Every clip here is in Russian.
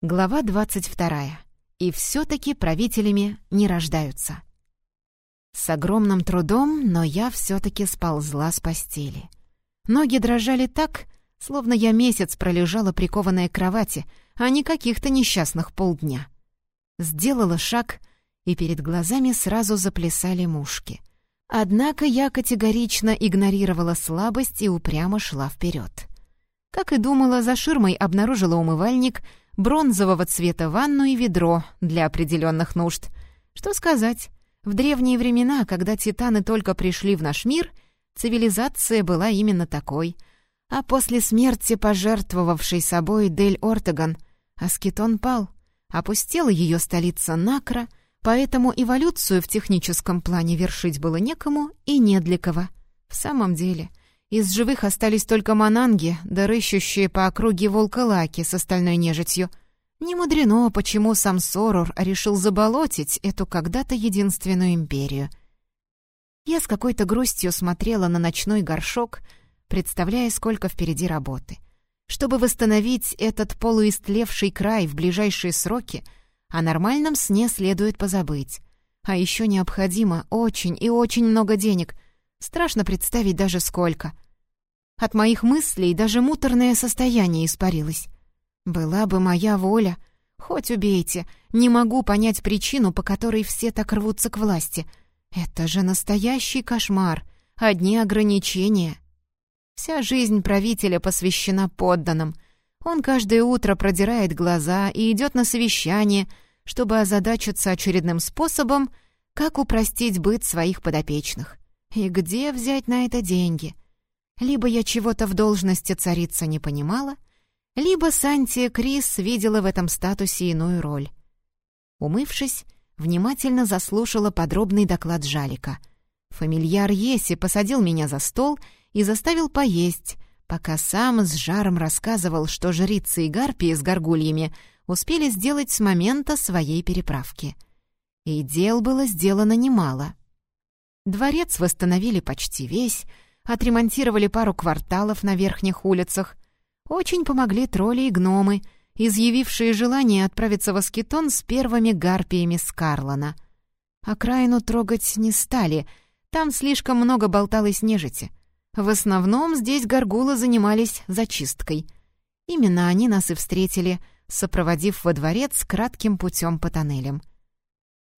Глава 22. И все-таки правителями не рождаются. С огромным трудом, но я все-таки сползла с постели. Ноги дрожали так, словно я месяц пролежала прикованная к кровати, а не каких-то несчастных полдня. Сделала шаг, и перед глазами сразу заплясали мушки. Однако я категорично игнорировала слабость и упрямо шла вперед. Как и думала, за ширмой обнаружила умывальник — бронзового цвета ванну и ведро для определенных нужд. Что сказать, в древние времена, когда титаны только пришли в наш мир, цивилизация была именно такой. А после смерти пожертвовавшей собой Дель Ортеган, Аскетон пал, опустела ее столица Накра, поэтому эволюцию в техническом плане вершить было некому и не для кого. В самом деле, из живых остались только мананги, да рыщущие по округе волколаки с остальной нежитью. Не мудрено, почему сам Сорор решил заболотить эту когда-то единственную империю. Я с какой-то грустью смотрела на ночной горшок, представляя, сколько впереди работы. Чтобы восстановить этот полуистлевший край в ближайшие сроки, о нормальном сне следует позабыть. А еще необходимо очень и очень много денег — Страшно представить даже сколько. От моих мыслей даже муторное состояние испарилось. Была бы моя воля. Хоть убейте, не могу понять причину, по которой все так рвутся к власти. Это же настоящий кошмар. Одни ограничения. Вся жизнь правителя посвящена подданным. Он каждое утро продирает глаза и идет на совещание, чтобы озадачиться очередным способом, как упростить быт своих подопечных. И где взять на это деньги? Либо я чего-то в должности царица не понимала, либо Сантия Крис видела в этом статусе иную роль. Умывшись, внимательно заслушала подробный доклад Жалика. Фамильяр Еси посадил меня за стол и заставил поесть, пока сам с жаром рассказывал, что жрицы и гарпии с горгульями успели сделать с момента своей переправки. И дел было сделано немало. Дворец восстановили почти весь, отремонтировали пару кварталов на верхних улицах. Очень помогли тролли и гномы, изъявившие желание отправиться в Аскетон с первыми гарпиями Скарлана. Окраину трогать не стали, там слишком много болталось нежити. В основном здесь горгулы занимались зачисткой. Именно они нас и встретили, сопроводив во дворец кратким путем по тоннелям.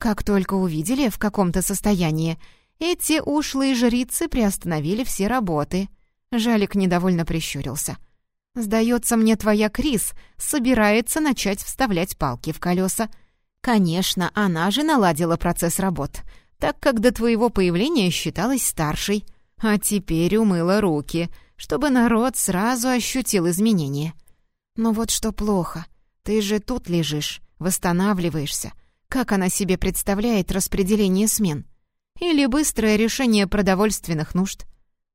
Как только увидели в каком-то состоянии, эти ушлые жрицы приостановили все работы. Жалик недовольно прищурился. «Сдается мне, твоя Крис собирается начать вставлять палки в колеса. Конечно, она же наладила процесс работ, так как до твоего появления считалась старшей, а теперь умыла руки, чтобы народ сразу ощутил изменения. Но вот что плохо, ты же тут лежишь, восстанавливаешься. Как она себе представляет распределение смен?» Или быстрое решение продовольственных нужд.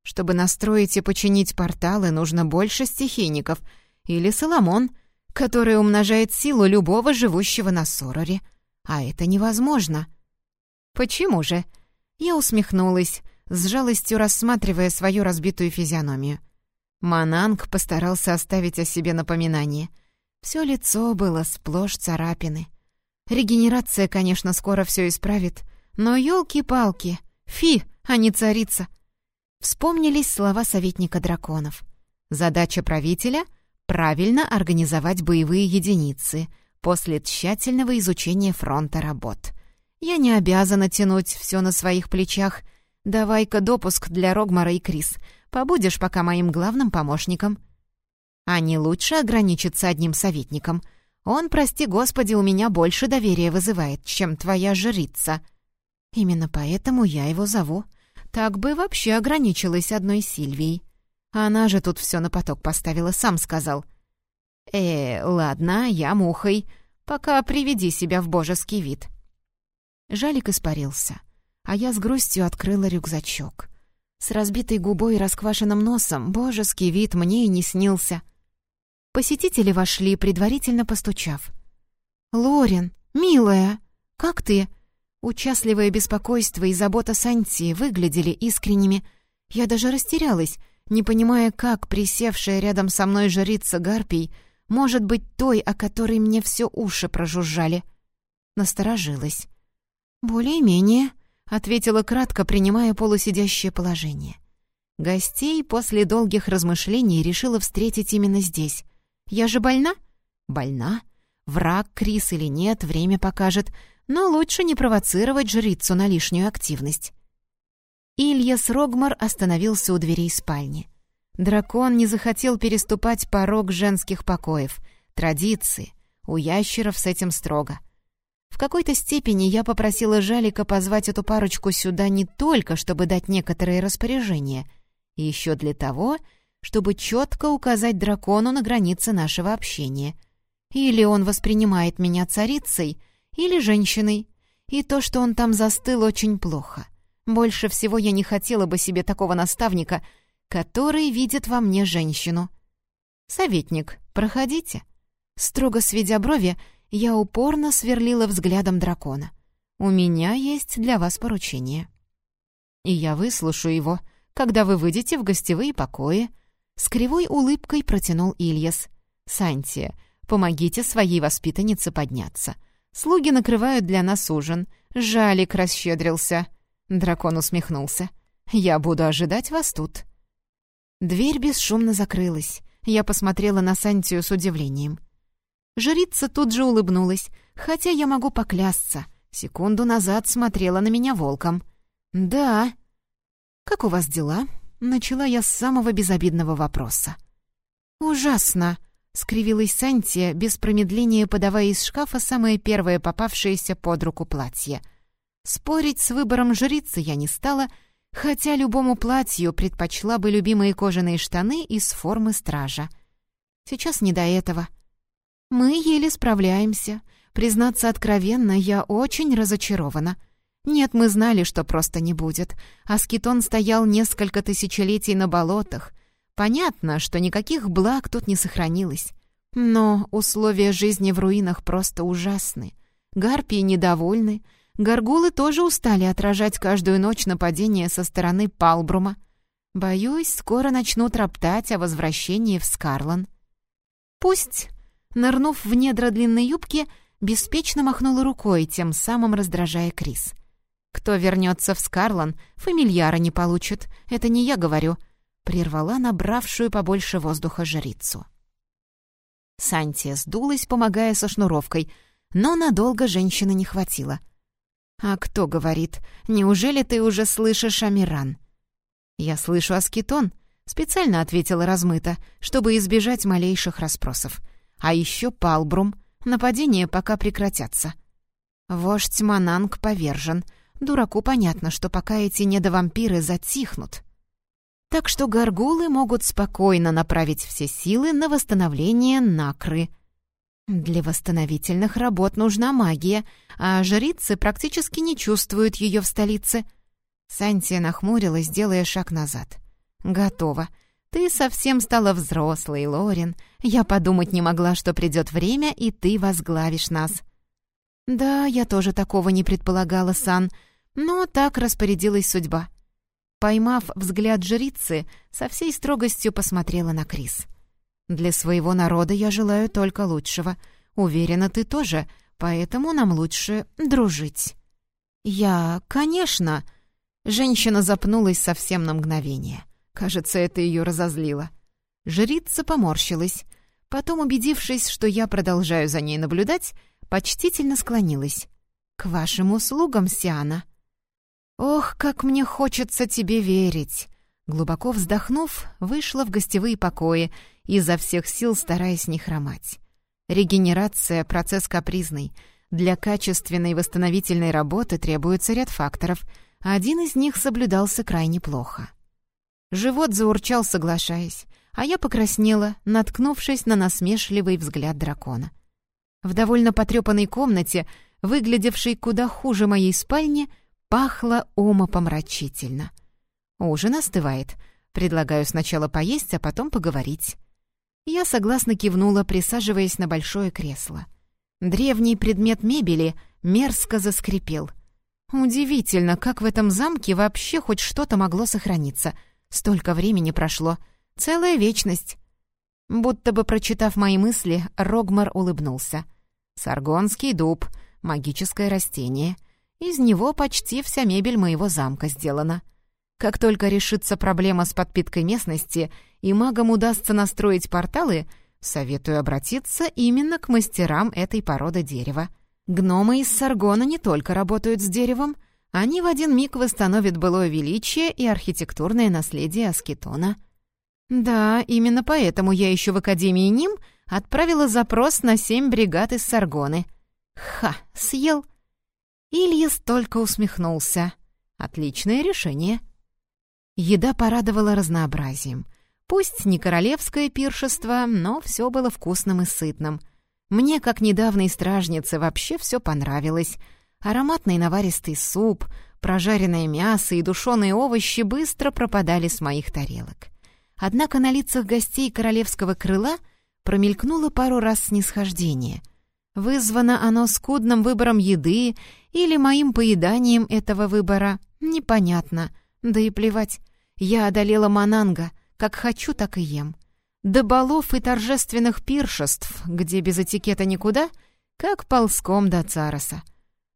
Чтобы настроить и починить порталы, нужно больше стихийников. Или Соломон, который умножает силу любого живущего на Сороре. А это невозможно. Почему же? Я усмехнулась, с жалостью рассматривая свою разбитую физиономию. Мананг постарался оставить о себе напоминание. Все лицо было сплошь царапины. Регенерация, конечно, скоро все исправит — но елки-палки, фи, а не царица. Вспомнились слова советника драконов. Задача правителя — правильно организовать боевые единицы после тщательного изучения фронта работ. Я не обязана тянуть все на своих плечах. Давай-ка допуск для Рогмара и Крис. Побудешь пока моим главным помощником. А не лучше ограничиться одним советником. Он, прости господи, у меня больше доверия вызывает, чем твоя жрица». Именно поэтому я его зову. Так бы вообще ограничилась одной Сильвией. Она же тут все на поток поставила, сам сказал. «Э, ладно, я мухой. Пока приведи себя в божеский вид». Жалик испарился, а я с грустью открыла рюкзачок. С разбитой губой и расквашенным носом божеский вид мне и не снился. Посетители вошли, предварительно постучав. «Лорин, милая, как ты?» Участливое беспокойство и забота Санти выглядели искренними. Я даже растерялась, не понимая, как присевшая рядом со мной жрица Гарпий Может быть, той, о которой мне все уши прожужжали. Насторожилась. «Более-менее», — ответила кратко, принимая полусидящее положение. Гостей после долгих размышлений решила встретить именно здесь. «Я же больна?» «Больна. Враг Крис или нет, время покажет, но лучше не провоцировать жрицу на лишнюю активность». Ильяс Рогмар остановился у дверей спальни. Дракон не захотел переступать порог женских покоев. Традиции. У ящеров с этим строго. В какой-то степени я попросила Жалика позвать эту парочку сюда не только, чтобы дать некоторые распоряжения, еще для того, чтобы четко указать дракону на границы нашего общения. Или он воспринимает меня царицей, или женщиной. И то, что он там застыл, очень плохо. Больше всего я не хотела бы себе такого наставника, который видит во мне женщину. «Советник, проходите». Строго сведя брови, я упорно сверлила взглядом дракона. «У меня есть для вас поручение». «И я выслушаю его, когда вы выйдете в гостевые покои», — с кривой улыбкой протянул Ильяс. «Сантия, помогите своей воспитаннице подняться. Слуги накрывают для нас ужин. Жалик расщедрился». Дракон усмехнулся. «Я буду ожидать вас тут». Дверь бесшумно закрылась. Я посмотрела на Сантию с удивлением. Жрица тут же улыбнулась, хотя я могу поклясться. Секунду назад смотрела на меня волком. «Да». «Как у вас дела?» Начала я с самого безобидного вопроса. «Ужасно!» — скривилась Сантия, без промедления подавая из шкафа самое первое попавшееся под руку платье. Спорить с выбором жрицы я не стала, хотя любому платью предпочла бы любимые кожаные штаны из формы стража. Сейчас не до этого. Мы еле справляемся. Признаться откровенно, я очень разочарована. Нет, мы знали, что просто не будет. Аскетон стоял несколько тысячелетий на болотах. Понятно, что никаких благ тут не сохранилось. Но условия жизни в руинах просто ужасны. Гарпии недовольны. Горгулы тоже устали отражать каждую ночь нападения со стороны Палбрума. Боюсь, скоро начнут роптать о возвращении в Скарлан. Пусть нырнув в недра длинной юбки, беспечно махнула рукой, тем самым раздражая Крис. «Кто вернется в Скарлан, фамильяра не получит. Это не я говорю», — прервала набравшую побольше воздуха жрицу. Сантия сдулась, помогая со шнуровкой, но надолго женщины не хватило. «А кто говорит? Неужели ты уже слышишь Амиран?» «Я слышу Аскетон», — специально ответила размыто, чтобы избежать малейших расспросов. А еще Палбрум. Нападения пока прекратятся. Вождь Мананг повержен. Дураку понятно, что пока эти недовампиры затихнут. Так что горгулы могут спокойно направить все силы на восстановление Накры. Для восстановительных работ нужна магия, а жрицы практически не чувствуют ее в столице. Сантия нахмурилась, делая шаг назад. «Готово. Ты совсем стала взрослой, Лорин. Я подумать не могла, что придет время, и ты возглавишь нас». «Да, я тоже такого не предполагала, Сан, но так распорядилась судьба». Поймав взгляд жрицы, со всей строгостью посмотрела на Крис. «Для своего народа я желаю только лучшего. Уверена, ты тоже, поэтому нам лучше дружить». «Я, конечно...» Женщина запнулась совсем на мгновение. Кажется, это ее разозлило. Жрица поморщилась. Потом, убедившись, что я продолжаю за ней наблюдать, почтительно склонилась. «К вашим услугам, Сиана». «Ох, как мне хочется тебе верить!» Глубоко вздохнув, вышла в гостевые покои, изо всех сил стараясь не хромать. Регенерация — процесс капризный. Для качественной восстановительной работы требуется ряд факторов. Один из них соблюдался крайне плохо. Живот заурчал, соглашаясь, а я покраснела, наткнувшись на насмешливый взгляд дракона. В довольно потрепанной комнате, выглядевшей куда хуже моей спальни, пахло умопомрачительно. Ужин остывает. Предлагаю сначала поесть, а потом поговорить. Я согласно кивнула, присаживаясь на большое кресло. Древний предмет мебели мерзко заскрипел. Удивительно, как в этом замке вообще хоть что-то могло сохраниться — Столько времени прошло. Целая вечность. Будто бы прочитав мои мысли, Рогмар улыбнулся. «Саргонский дуб, магическое растение. Из него почти вся мебель моего замка сделана. Как только решится проблема с подпиткой местности и магам удастся настроить порталы, советую обратиться именно к мастерам этой породы дерева. Гномы из Саргона не только работают с деревом, они в один миг восстановят былое величие и архитектурное наследие Аскетона. Да, именно поэтому я еще в Академии Ним отправила запрос на семь бригад из Саргоны. Ха, съел. Ильяс только усмехнулся. Отличное решение. Еда порадовала разнообразием. Пусть не королевское пиршество, но все было вкусным и сытным. Мне, как недавней стражнице, вообще все понравилось — Ароматный наваристый суп, прожаренное мясо и душеные овощи быстро пропадали с моих тарелок. Однако на лицах гостей королевского крыла промелькнуло пару раз снисхождение. Вызвано оно скудным выбором еды или моим поеданием этого выбора, непонятно. Да и плевать, я одолела Мананга, как хочу, так и ем. До балов и торжественных пиршеств, где без этикета никуда, как ползком до Цароса.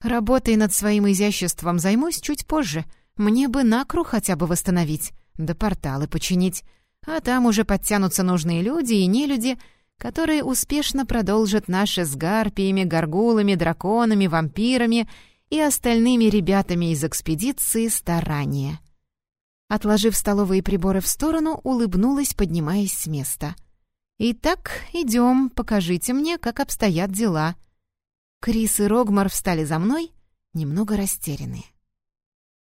Работой над своим изяществом займусь чуть позже. Мне бы накру хотя бы восстановить, да порталы починить. А там уже подтянутся нужные люди и нелюди, которые успешно продолжат наши с гарпиями, горгулами, драконами, вампирами и остальными ребятами из экспедиции старания. Отложив столовые приборы в сторону, улыбнулась, поднимаясь с места. «Итак, идем, покажите мне, как обстоят дела». Крис и Рогмар встали за мной, немного растерянные.